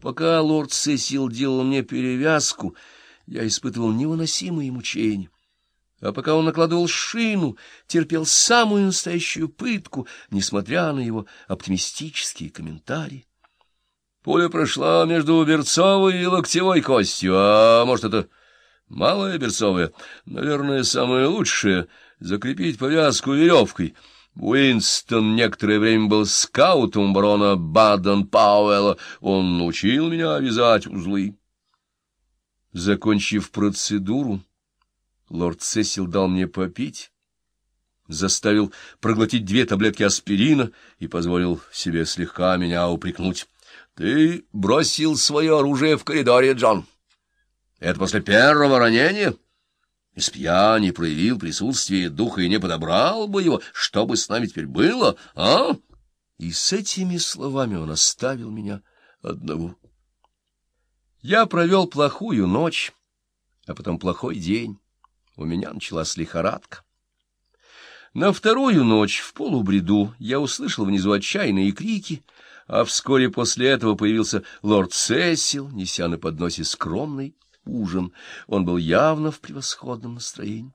Пока лорд Сесил делал мне перевязку, я испытывал невыносимые мучения. А пока он накладывал шину, терпел самую настоящую пытку, несмотря на его оптимистические комментарии. Пуля прошла между берцовой и локтевой костью, а может, это малая берцовая? Наверное, самое лучшее — закрепить повязку веревкой — Уинстон некоторое время был скаутом барона Баден-Пауэлла. Он научил меня вязать узлы. Закончив процедуру, лорд Сесил дал мне попить, заставил проглотить две таблетки аспирина и позволил себе слегка меня упрекнуть. — Ты бросил свое оружие в коридоре, Джон. Это после первого ранения? — из пьяни проявил присутствие духа и не подобрал бы его, что бы с нами теперь было, а? И с этими словами он оставил меня одного. Я провел плохую ночь, а потом плохой день. У меня началась лихорадка. На вторую ночь в полубреду я услышал внизу отчаянные крики, а вскоре после этого появился лорд Сесил, неся на подносе скромный ужин. Он был явно в превосходном настроении.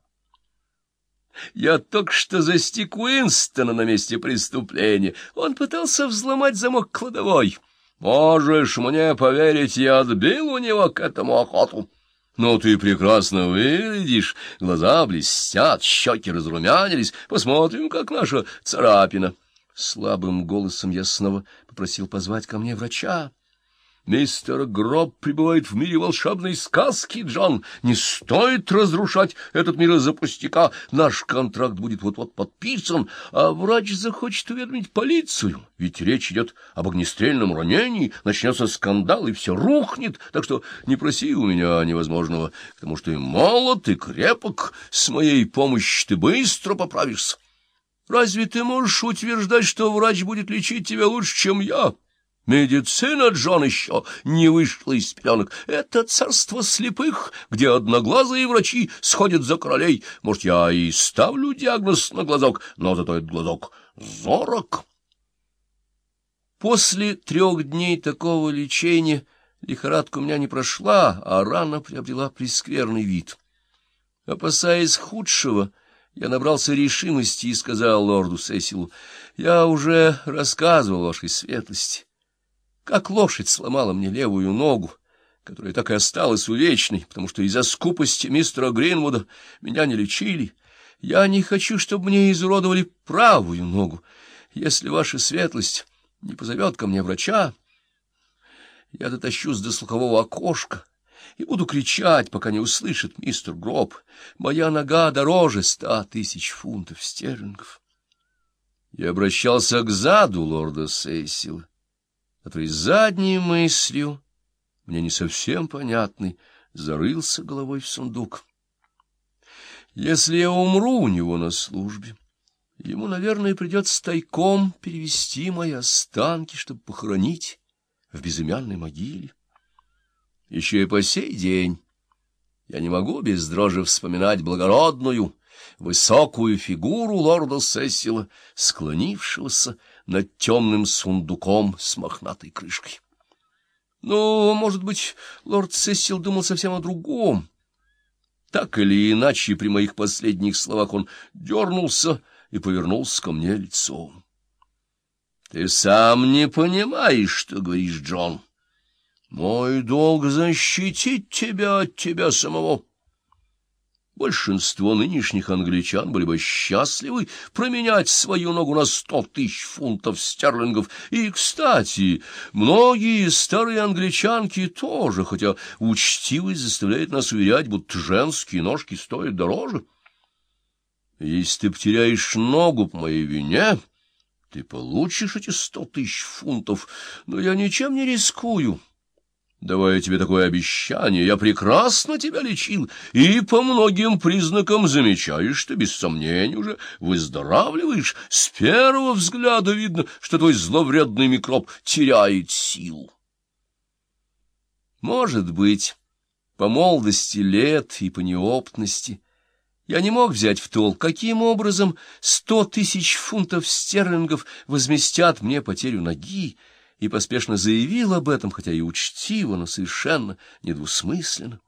Я только что застиг Уинстона на месте преступления. Он пытался взломать замок кладовой. Можешь мне поверить, я отбил у него к этому охоту. Ну, ты прекрасно выглядишь, глаза блестят, щеки разрумянились. Посмотрим, как наша царапина. Слабым голосом я снова попросил позвать ко мне врача. Мистер Гроб пребывает в мире волшебной сказки, Джон. Не стоит разрушать этот мир из-за пустяка. Наш контракт будет вот-вот подписан, а врач захочет уведомить полицию. Ведь речь идет об огнестрельном ранении, начнется скандал, и все рухнет. Так что не проси у меня невозможного, потому что и молод, и крепок. С моей помощью ты быстро поправишься. Разве ты можешь утверждать, что врач будет лечить тебя лучше, чем я?» Медицина, Джон, еще не вышла из пеленок. Это царство слепых, где одноглазые врачи сходят за королей. Может, я и ставлю диагноз на глазок, но зато этот глазок зорок. После трех дней такого лечения лихорадка у меня не прошла, а рана приобрела прескверный вид. Опасаясь худшего, я набрался решимости и сказал лорду Сесилу, «Я уже рассказывал вашей светлости» как лошадь сломала мне левую ногу, которая так и осталась увечной, потому что из-за скупости мистера Гринвуда меня не лечили. Я не хочу, чтобы мне изуродовали правую ногу. Если ваша светлость не позовет ко мне врача, я дотащусь до слухового окошка и буду кричать, пока не услышит мистер Гроб. Моя нога дороже ста тысяч фунтов стерлингов. Я обращался к заду лорда Сейсила который задней мыслью, мне не совсем понятный, зарылся головой в сундук. Если я умру у него на службе, ему, наверное, придется тайком перевести мои останки, чтобы похоронить в безымянной могиле. Еще и по сей день я не могу без дрожи вспоминать благородную, высокую фигуру лорда Сесила, склонившегося над темным сундуком с мохнатой крышкой. Но, может быть, лорд Сесил думал совсем о другом. Так или иначе, при моих последних словах он дернулся и повернулся ко мне лицом. — Ты сам не понимаешь, что говоришь, Джон. Мой долг защитить тебя от тебя самого. Большинство нынешних англичан были бы счастливы променять свою ногу на сто тысяч фунтов стерлингов. И, кстати, многие старые англичанки тоже, хотя учтивость заставляет нас уверять, будто женские ножки стоят дороже. Если ты потеряешь ногу по моей вине, ты получишь эти сто тысяч фунтов, но я ничем не рискую». Давая тебе такое обещание, я прекрасно тебя лечил, и по многим признакам замечаешь, что без сомнения уже выздоравливаешь. С первого взгляда видно, что твой зловредный микроб теряет силу. Может быть, по молодости лет и по неопытности я не мог взять в толк, каким образом сто тысяч фунтов стерлингов возместят мне потерю ноги, и поспешно заявил об этом, хотя и учтиво, но совершенно недвусмысленно.